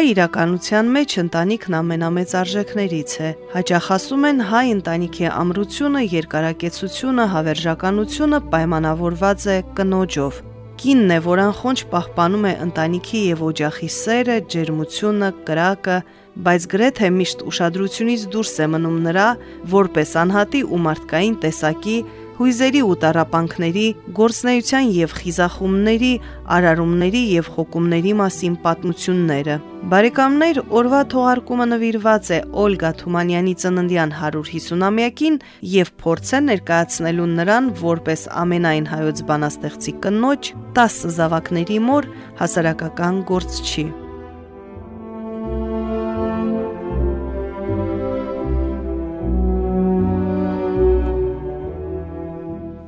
Հայ իրականության մեջ ընտանիքն ամենամեծ արժեքներից է։ Հաճախ ասում են հայ ընտանիքի ամրությունը, երկարակեցությունը, հավերժականությունը պայմանավորված է կնոջով։ Կինն է, որ անխոնջ պահպանում է ընտանիքի եւ օջախի սերը, ջերմությունը, կրակը, բայց գրեթե միշտ ուշադրությունից դուրս է մնում նրա որպես անհատի ու մարդկային տեսակի հույզերի ու տարապանքների, գործնեության եւ խիզախումների, արարումների եւ խոկումների մասին պատմությունները։ Բարեկամներ, օրվա թողարկումը նվիրված է Օլգա Թումանյանի ծննդյան 150-ամյակին եւ փորձ է ներկայացնելու նրան որպես ամենայն հայոց բանաստեղծի կնոջ 10 զավակների մոր հասարակական գործչի։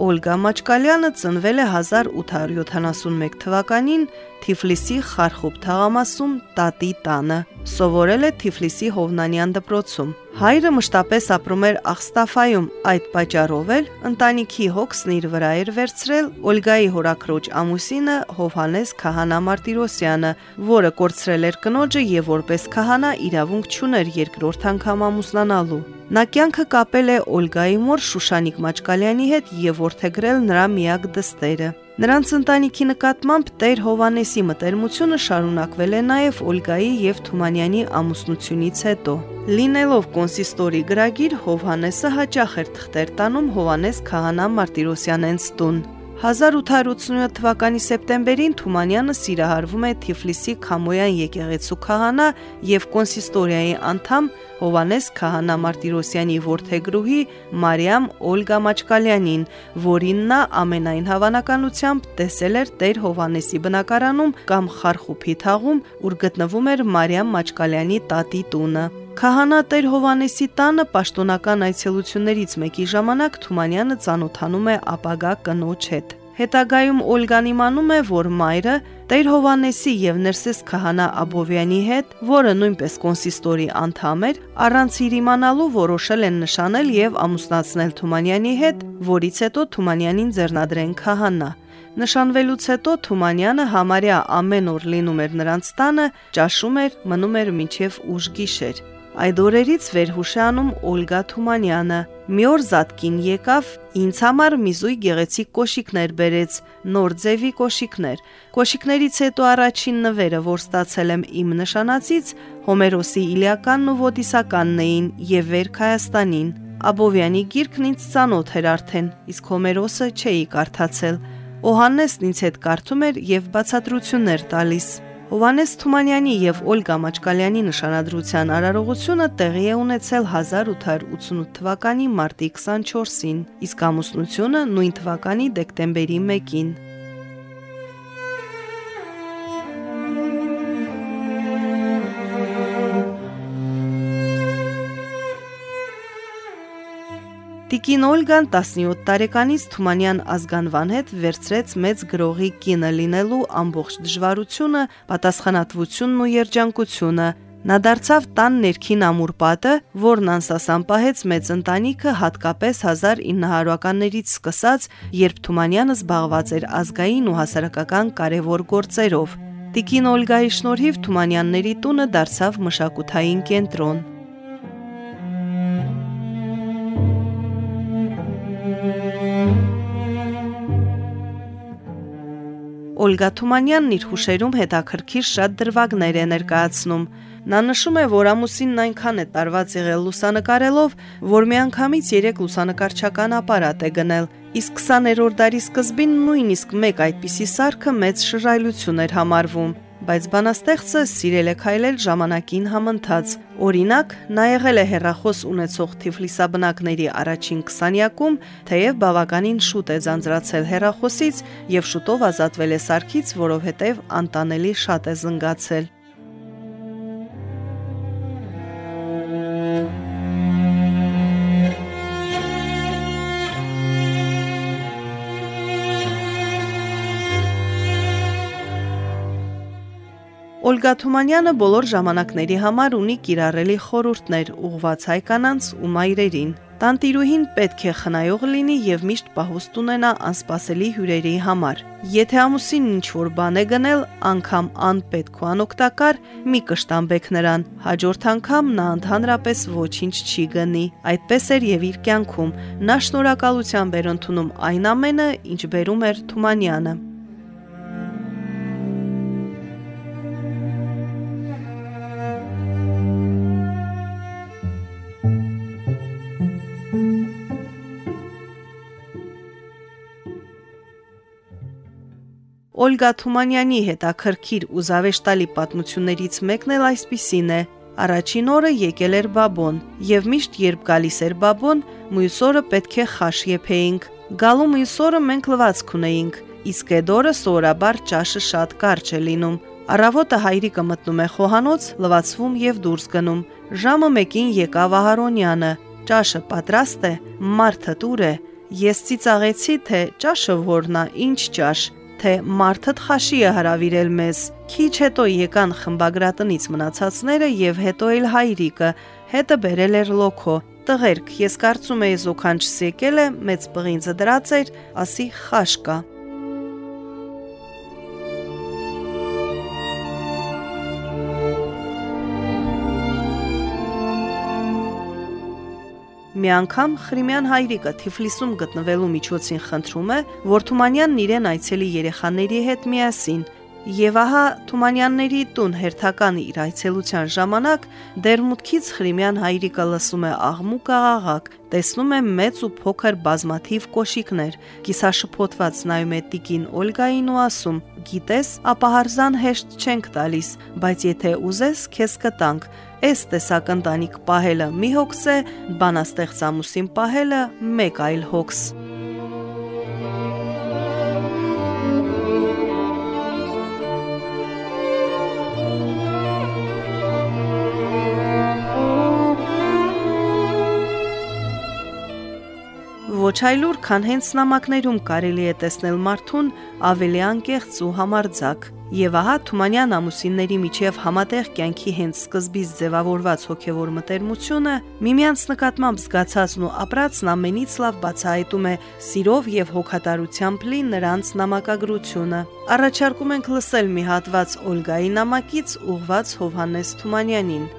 Օլգա Մաչկալյանը ծնվել է 1871 թվականին Թիֆլիսի Խարխուբ թաղամասում տատի տանը։ Սովորել է Թիֆլիսի Հովնանյան դպրոցում։ Հայրը մշտապես ապրում էր Ախստաֆայում, այդ պատճառով էլ ընտանիքի հոգսն իր վրա էր վերցրել Օլգայի հորաքրոջ ամուսինը Հովհանես Քահանա Մարտիրոսյանը, որը կորցրել էր կնոջը եւ որպես քահանա իրավունք չուներ երկրորդ անգամ ամուսնանալու։ Նա կյանքը կապել է Օլգայի մոր Շուշանիկ Մաճկալյանի հետ եւ որթեգրել նրա միակ դստերը։ Նրանց ընտանիքի նկատմամբ Տեր Հովանեսի մտերմությունը շարունակվել է նաև Օլգայի եւ Թումանյանի ամուսնությունից հետո։ Լինելով կոնսիստորի գրագիր Հովհանեսը հաճախ էր թղթեր տանում Հովանես Քահանա Մարտիրոսյանենց տուն։ 1887 թվականի սեպտեմբերին Թումանյանը սիրահարվում է Թիֆլիսի Խամոյան եկեղեցու քահանա եւ կոնսիստորիայի անդամ Հովանես քահանա Մարտիրոսյանի ворթեգրուհի Մարիամ Օլգա Մաչկալյանին, որին նա ամենայն հավանականությամբ տեսել էր Տեր Հովանեսի բնակարանում կամ Խարխուփի թաղում, ուր գտնվում էր Մարիամ Մաչկալյանի տատի տունը։ Քահանա Տեր Հովանեսի տանը պաշտոնական այցելություններից մեկի ժամանակ Թումանյանը ծանոթանում է ապագա կնոջ հետ։ Հետագայում Օլգան իմանում է, որ մայրը Տեր Հովանեսի եւ Ներսես Քահանա Աբովյանի հետ, որը նույնպես կոնսիստորի անդամ էր, առանց իր իմանալու որոշել են նշանել եւ ամուսնացնել Թումանյանի հետ, որից հետո Թումանյանին ձեռնադրեն քահանա։ Նշանվելուց հետո Թումանյանը համարյա ամեն օր լինում էր նրանց տանը, ճաշում էր, մնում էր մինչև ուշ գիշեր։ Այդ օրերից վերհուշանում Օլգա Թումանյանը մի օր զատկին եկավ, ինձ համար մի զույգ գեղեցիկ կոշիկներ բերեց, նոր ձևի կոշիկներ։ Կոշիկներից հետո առաջին նվերը, որ ստացել եմ իմ նշանածից, Հոմերոսի Իլիականն ու Ոդիսականն էին եւ Վերք Հայաստանին։ Աբովյանի գիրքն ինձ ծանոթ էր արդեն, իսկ Հոմերոսը չէի կարդացել։ Օհաննեսն ինձ հետ կարդում էր եւ բացատրություններ տալիս։ Հովանես Թումանյանի եւ Օլգա Մաչկալյանի նշանադրության արարողությունը տեղի է ունեցել 1888 թվականի մարտի 24-ին, իսկ ամուսնությունը նույն թվականի դեկտեմբերի 1-ին։ Տիկին Օլգան 17 տարեկանից Թումանյան ազգանվան հետ վերցրեց մեծ գրողի կինը լինելու ամբողջ դժվարությունը, պատասխանատվությունն ու երջանկությունը։ Նա դարձավ տան ներքին ամուր պատը, որն անսասան պահեց մեծ ընտանիքը հատկապես 1900-ականներից սկսած, երբ Թումանյանը զբաղված էր ազգային ու հասարակական կարևոր գործերով։ Տիկին Օլգայի շնորհիվ Թումանյանների տունը դարձավ մշակութային կենտրոն։ Օլգա Թումանյանն իր հուշերում հետաքրքիր շատ դրվագներ է ներկայացնում։ Նա նշում է, որ ամուսինն այնքան է տարված եղել լուսանկարելով, որ միանգամից 3 լուսանկարչական ապարատ է գնել, իսկ 20-րդ դարի սկզբին նույնիսկ մեկ այդպիսի սարքը մեծ շռայլություն էր համարվում բայց բանաստեղծը սիրել է քայլել ժամանակին համընթաց։ Օրինակ, նա եղել է հերախոս ունեցող Թիֆլիսաբնակների առաջին 20-յակում, թեև բավականին շուտ է ձանձրացել հերախոսից եւ շուտով ազատվել է սարքից, որովհետեւ անտանելի շատ է զնգացել։ Օլգա Թումանյանը բոլոր ժամանակների համար ունի կիրառելի խորհուրդներ ուղված հայ կանանց ու մայրերին։ Տանտիրուհին պետք է խնայող լինի եւ միշտ պահուստ ունենա անսպասելի հյուրերի համար։ Եթե ամուսինն ինչ-որ բան է գնել, անգամ անպետք ու անօգտակար, մի կշտամբեք նրան։ Հաջորդ անգամ նա ընդհանրապես ոչինչ չի գնի։ Այդպես էր եւ իր կյանքում։ Նա շնորհակալությամբ էր ընդունում այն ամենը, ինչ բերում էր Թումանյանը։ Օլգա Թումանյանի հետաքրքիր ու զավեշտալի պատմություններից մեկն էլ այսպիսին է։ Առաջին օրը եկել էր Բաբոն, եւ միշտ երբ գալիս էր Բաբոն, մյուս օրը պետք է խաշ եփեինք։ Գալու մյուս օրը մենք լվացք ունեինք, իսկ այդ օրը սովորաբար ճաշը շատ կարճ է լինում։ Առավոտը հայրիկը մտնում է խոհանոց, լվացվում եւ դուրս գնում։ Ժամը 1-ին եկավ Ահարոնյանը։ Ճաշը պատրաստ է, մարդը դուր է։ Ես ծիծաղեցի, թե ճաշը որն է, ինչ ճաշ թե մարդը խաշի է հravirել մեզ։ Քիչ հետո եկան խմբագրատնից մնացածները եւ հետո էլ հայրիկը, հետը բերել էր լոքո։ Տղերք, ես կարծում եի զոքանչս եկել է, մեծ պղինձը դրած էր, ասի խաշ կա։ Մի անգամ Խրիմյան հայրիկը Թիֆլիսում գտնվելու միջոցին խնդրում է, որ Թումանյանն իրեն այցելի երեխաների հետ միասին Եվ ահա Թումանյանների տուն հերթական իր այցելության ժամանակ դերմուտքից Խրիմյան հայրիկը լսում է աղմուկ աղաղակ, տեսնում է մեծ ու փոքր բազմաթիվ կոշիկներ, կիսաշփոթված նայում է տիկին Օլգային ու ասում. «Գիտես, ապահարզան հեշտ չենք տալիս, բայց եթե ուզես, քեզ կտանք»։ Այս տեսակ ընտանիք պահելը մի հոգս է, բանաստեղծ ամուսին պահելը մեկ այլ հոգս։ ոչ այլուր, քան հենց նամակներում կարելի է տեսնել մարդուն ավելի անկեղծ ու համարձակ։ Եվ ահա Թումանյան ամուսինների միջև համատեղ կյանքի հենց սկզբից ձևավորված հոգևոր մտերմությունը միմյանց նկատմամբ զգացածն ու ապրածն ամենից լավ բացահայտում է սիրով եւ հոգատարությամբ լի նրանց նամակագրությունը։ Առաջարկում ենք լսել մի հատված Օլգայի նամակից ուղված Հովհաննես Թումանյանին։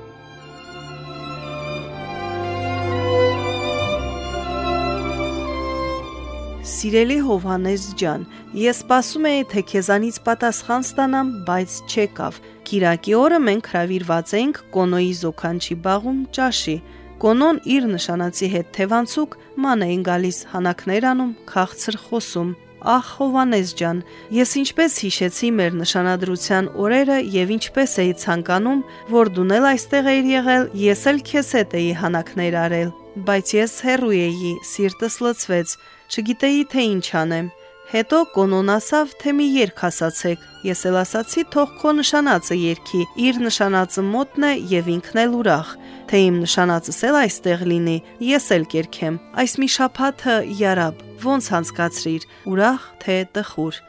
Սիրելի Հովհանես ջան, ես սպասում էի, թե քեզանից պատասխան ստանամ, բայց չեկավ։ Կիրակի օրը մենք հravirված էինք Կոնոյի զոքանչի բաղում ճաշի։ Կոնոն իր նշանացի հետ թևանցուկ ման էին գալիս հանակներ անում, քաղցր խոսում։ Ահ Հովանես ջան, ես ինչպես հիշեցի մեր նշանադրության օրերը եւ ինչպես էի ցանկանում, որ դուն էլ այստեղ էիր եղել, ես էլ քեզ հետ էի հանակներ արել, բայց ես հեռու էի, սիրտս լցվեց, Չգիտեի թե ինչ անեմ։ Հետո կոնոն ասավ, թե մի երգ ասացեք։ Ես էլ ասացի, թող քո նշանածը երգի։ Իր նշանածը մոտն է եւ ինքն էլ ուրախ։ Թե իմ նշանածս էլ այստեղ լինի, ես էլ կերքեմ։ Այս մի շափաթը յարաբ, ոնց անցկացրիր, ուրախ թե տխուր։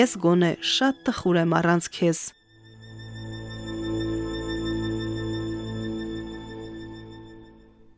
Ես գոնե շատ տխուր եմ առանց քեզ։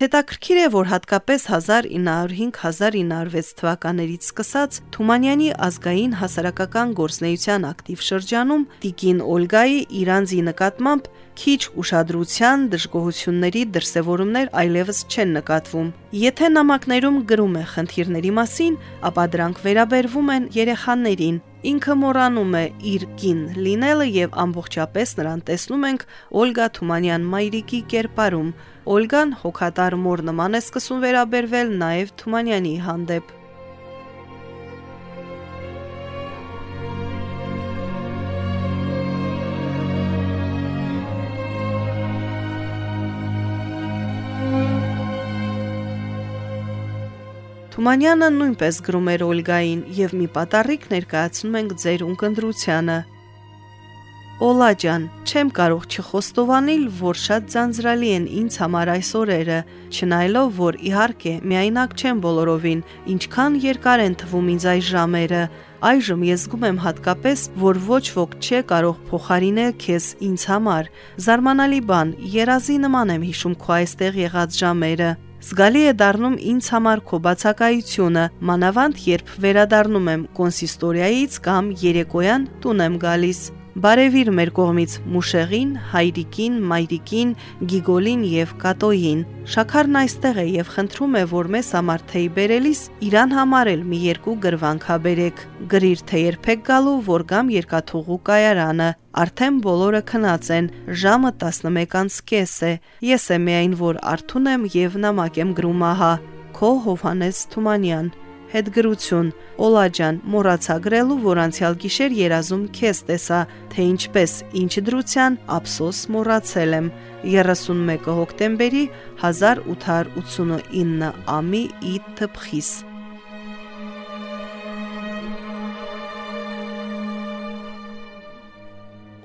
Հետաքրքիր է, որ հատկապես 1905-1906 թվականներից սկսած Թումանյանի ազգային հասարակական գործնեության ակտիվ շրջանում Տիկին Օլգայի իրանձի նկատմամբ քիչ ուշադրության, դժգոհությունների դրսևորումներ այլևս չեն նկատվում։ Եթե նամակներում գրում է խնդիրների մասին, ապա դրանք վերաբերվում են երեխաներին, Ինքը մոռանում է իր կին լինելը եւ ամբողջապես նրան տեսնում ենք Օլգա Թումանյան մայրիկի կերպարում։ Օլգան հոգատար մոր նման է սկսում վերաբերվել նաեւ Թումանյանի հանդեպ։ Թումանյանը նույնպես գրում էր Օլգային եւ մի պատառիկ ներկայացնում ենք ձեր ունկնդրությանը։ Օլա ջան, չեմ կարող չխոստովանել, որ շատ ձանձրալի են ինձ համար այս օրերը, չնայելով, որ իհարկե միայնակ չեմ բոլորովին, ինչքան երկար են թվում ինձ այս ժամերը, Այժմ ես զգում եմ հատկապես, որ ոչ ոք չէ կարող փոխարինել քեզ ինձ համար։ Զարմանալի բան, երազի նման եմ հիշում քո այստեղ եղած ժամերը։ Զգալի է դառնում ինձ համար քո բացակայությունը, մանավանդ երբ վերադառնում եմ կոնսիստորիայից կամ երեկոյան տուն եմ գալիս։ Բարևիր մեր կողմից Մուշեղին, Հայրիկին, Մայրիկին, Գիգոլին եւ Կատոյին։ Շաքարն այստեղ է եւ խնդրում է, որ մեզ համար թեյ բերելիս իրան համար էլ մի երկու գրվանքա բերեք։ Գրիր թե երբեք գալու, որ գամ երկաթուղու կայարանը։ Արդեն բոլորը քնած են, ժամը 11:30 է։ Ես եմ միայն որ արթուն եմ եւ նամակ եմ գրում ահա։ Քո Հովհանես Թումանյան հետգրություն Օլա ջան մոռացա գրելու որ անցյալ գիշեր երազում քեզ տեսա թե ինչպես ինչ դրության ափսոս մոռացել եմ 31 հոկտեմբերի 1889 ամի ի թփխիս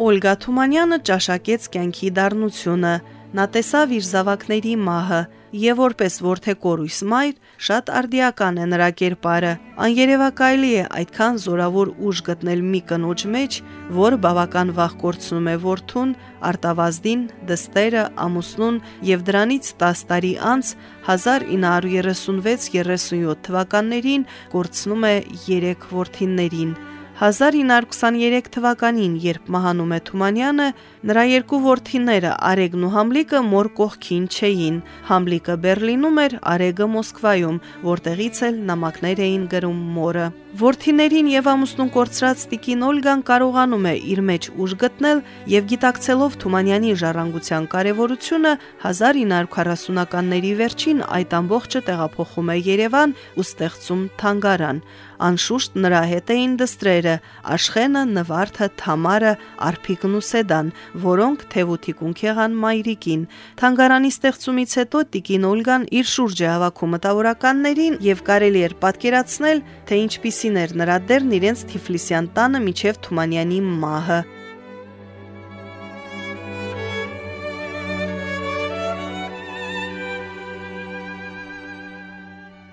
Օլգա Թումանյանը ճաշակեց կյանքի դառնությունը Նա տեսավ իր զավակների մահը եւ որպես որթեկորույս մայր շատ արդիական է նրա կերպարը։ Աներևակայելի է այդքան զորավոր ուժ գտնել մի կնոջ մեջ, որ բավական վաղ կորցնում է որդուն, արտավազդին, դստերը, ամուսնուն եւ դրանից 10 տարի անց 1936-37 թվականներին կորցնում է 3 որդիններին։ 1923 թվականին, երբ մահանում է Թումանյանը, նրա երկու որդիները Արեգն ու Համլիկը մոր կողքին չէին։ Համլիկը Բերլինում էր, Արեգը Մոսկվայում, որտեղից էլ նամակներ էին գրում մորը։ Որդիներին եւ ամուսնուն կորցրած Տիկին Օլգան կարողանում է իր մեջ ուժ գտնել եւ գիտակցելով Թումանյանի ժառանգության կարեւորությունը 1940-ականների վերջին այդ ամբողջը տեղափոխում է Երևան ու ստեղծում թանգարան։ Անշուշտ նրա հետ էին դստրերը՝ Աշխենը, Նվարդը, Թամարը, Արփիկն ու Սեդան, որոնք թևութիկունք եղան մայրիկին։ Թանգարանի ստեղծումից հետո Տիկին Օլգան իր շուրջը հավաքում մտավորականներին եւ կարելի էր պատկերացնել, թե ինչպիսի ինչպիսին էր նրա դերն իրենց Թիֆլիսյան տանը միջև Թումանյանի մահը։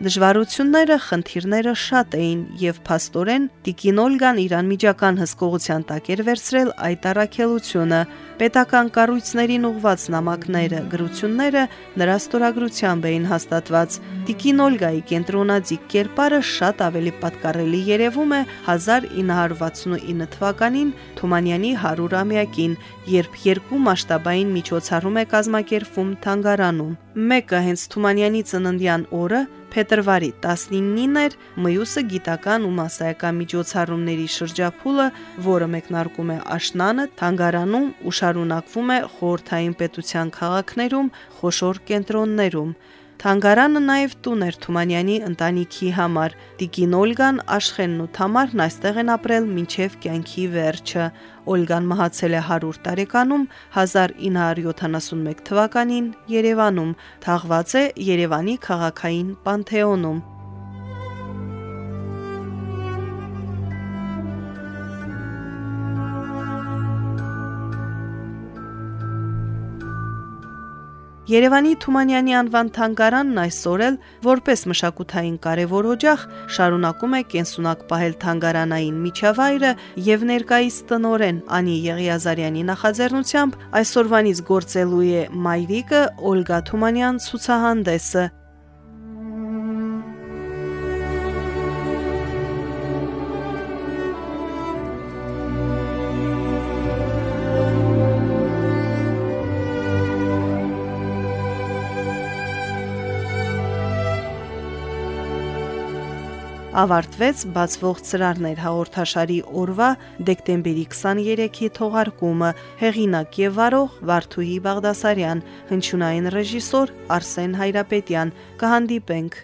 Դժվարությունները, խնդիրները շատ էին եւ փաստորեն Տիկին Օլգան իրան միջական հսկողության տակ էր վերցրել այդ առաքելությունը։ Պետական կառույցներին ուղված նամակները, գրությունները նրա ստորագրությամբ էին հաստատված։ Տիկին Օլգայի կենտրոնաձիգ կերպարը շատ ավելի պատկառելի երևում է 1969 թվականին Թումանյանի 100-ամյակին, երբ երկու մասշտաբային միջոցառում է կազմակերպվում Թանգարանում։ Մեկը հենց Թումանյանի ծննդյան օրը փետրվարի 19-ին էր մյուսը գիտական ու մասսայական միջոցառումների շրջափուլը, որը մեկնարկում է Աշնանը, Թանգարանում ու շարունակվում է խորթային պետության քաղաքներում, խոշոր կենտրոններում։ Թանգարանը նաև տուն էր Թումանյանի ընտանիքի համար։ Տիկին Օլգան, Աշխենն ու Թամարն այստեղ են ապրել մինչև կյանքի վերջը։ Օլգան մահացել է 100 տարեկանում 1971 թվականին Երևանում, թաղված է Երևանի քաղաքային պանթեոնում։ Երևանի Թումանյանի անվան թանգարանն այսօր էլ որպես մշակութային կարևոր օջախ շարունակում է կենսունակ պահել թանգարանային միջավայրը եւ ներկայիս տնորեն Անի Եղիազարյանի նախաձեռնությամբ այսօրվանից գործելու է Մայրիկը Օլգա Թումանյան ցուցահանդեսը ավարտվեց բացվող ծրարներ հաղորդաշարի օրվա դեկտեմբերի 23-ի թողարկումը հեղինակ եւ վարող Վարդուհի Բաղդասարյան հնչյունային ռեժիսոր Արսեն Հայրապետյան կհանդիպենք